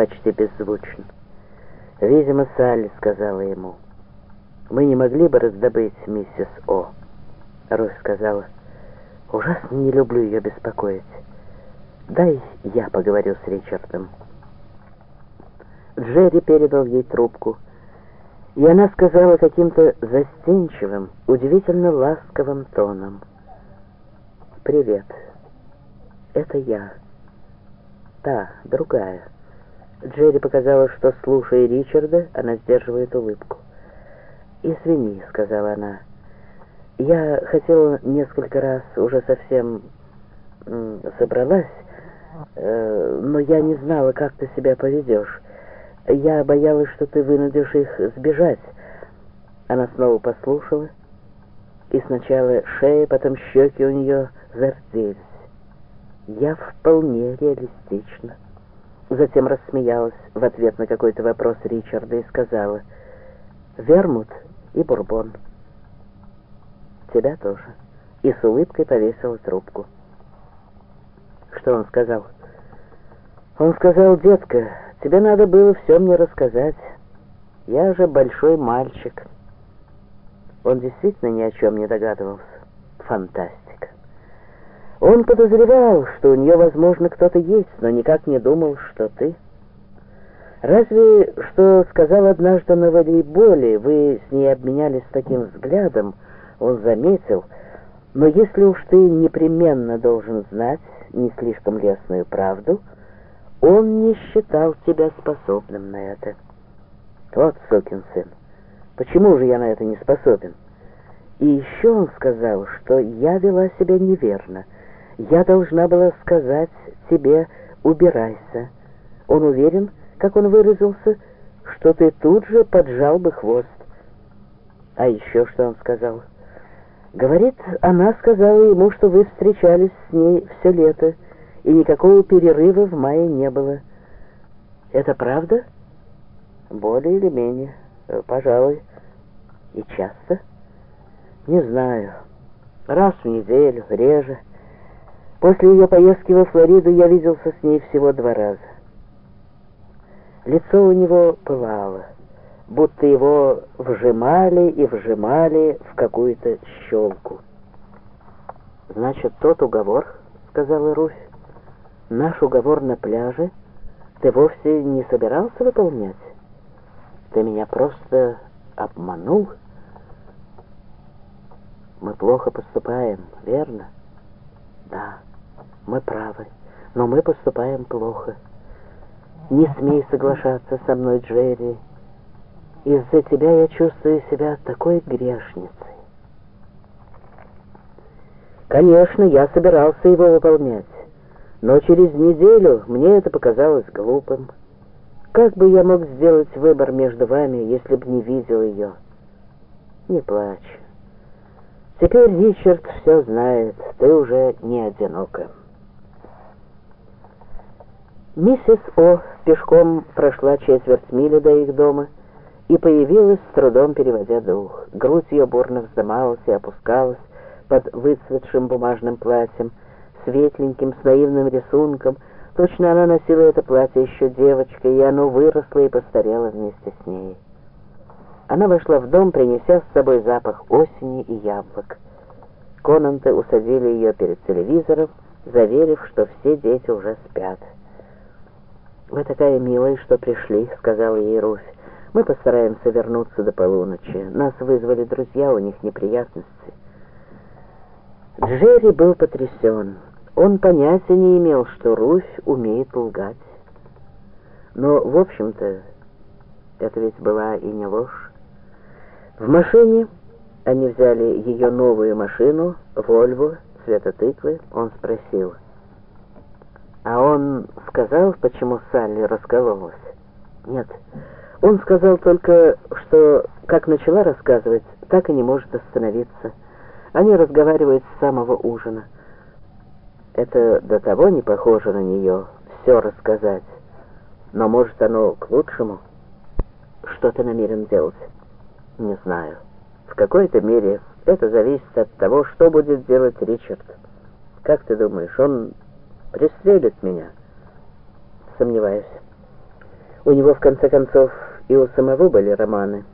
почти беззвучно. Видимо, Салли сказала ему. «Мы не могли бы раздобыть миссис О». Русь сказала. «Ужасно не люблю ее беспокоить. Дай я поговорю с Ричардом». Джерри передал ей трубку, и она сказала каким-то застенчивым, удивительно ласковым тоном. «Привет, это я. Та, другая». Джерри показала, что, слушая Ричарда, она сдерживает улыбку. «Извини», — сказала она. «Я хотела несколько раз, уже совсем собралась, э, но я не знала, как ты себя поведешь. Я боялась, что ты вынудишь их сбежать». Она снова послушала, и сначала шея, потом щеки у нее зарделись. «Я вполне реалистична». Затем рассмеялась в ответ на какой-то вопрос Ричарда и сказала «Вермут и бурбон». «Тебя тоже». И с улыбкой повесила трубку. Что он сказал? Он сказал, детка, тебе надо было все мне рассказать. Я же большой мальчик. Он действительно ни о чем не догадывался. Фантастика. Он подозревал, что у нее, возможно, кто-то есть, но никак не думал, что ты. Разве что сказал однажды на волейболе, вы с ней обменялись таким взглядом, он заметил, но если уж ты непременно должен знать не слишком лестную правду, он не считал тебя способным на это. Вот сукин сын, почему же я на это не способен? И еще он сказал, что я вела себя неверно — я должна была сказать тебе «убирайся». Он уверен, как он выразился, что ты тут же поджал бы хвост. А еще что он сказал? Говорит, она сказала ему, что вы встречались с ней все лето, и никакого перерыва в мае не было. Это правда? Более или менее, пожалуй. И часто? Не знаю. Раз в неделю, реже. После ее поездки во Флориду я виделся с ней всего два раза. Лицо у него пылало, будто его вжимали и вжимали в какую-то щелку. «Значит, тот уговор, — сказала Руфь, — наш уговор на пляже ты вовсе не собирался выполнять? Ты меня просто обманул? Мы плохо поступаем, верно? Да». Мы правы, но мы поступаем плохо. Не смей соглашаться со мной, Джерри. Из-за тебя я чувствую себя такой грешницей. Конечно, я собирался его выполнять, но через неделю мне это показалось глупым. Как бы я мог сделать выбор между вами, если бы не видел ее? Не плачь. Теперь Ричард все знает, ты уже не одинока. Миссис О пешком прошла четверть мили до их дома и появилась с трудом переводя дух. Грудь ее бурно вздымалась и опускалась под выцветшим бумажным платьем, светленьким, с наивным рисунком. Точно она носила это платье еще девочкой, и оно выросло и постарело вместе с ней. Она вошла в дом, принеся с собой запах осени и яблок. Конанты усадили ее перед телевизором, заверив, что все дети уже спят. «Вы такая милая, что пришли», — сказала ей Руфь. «Мы постараемся вернуться до полуночи. Нас вызвали друзья, у них неприятности». Джерри был потрясен. Он понятия не имел, что Руфь умеет лгать. Но, в общем-то, это ведь была и не ложь. В машине они взяли ее новую машину, Вольво, цвета тыквы. Он спросил — а он сказал, почему Салли раскололась? Нет. Он сказал только, что как начала рассказывать, так и не может остановиться. Они разговаривают с самого ужина. Это до того не похоже на нее, все рассказать. Но может оно к лучшему? Что ты намерен делать? Не знаю. В какой-то мере это зависит от того, что будет делать Ричард. Как ты думаешь, он пристрелит меня. Сомневаюсь. У него, в конце концов, и у самого были романы.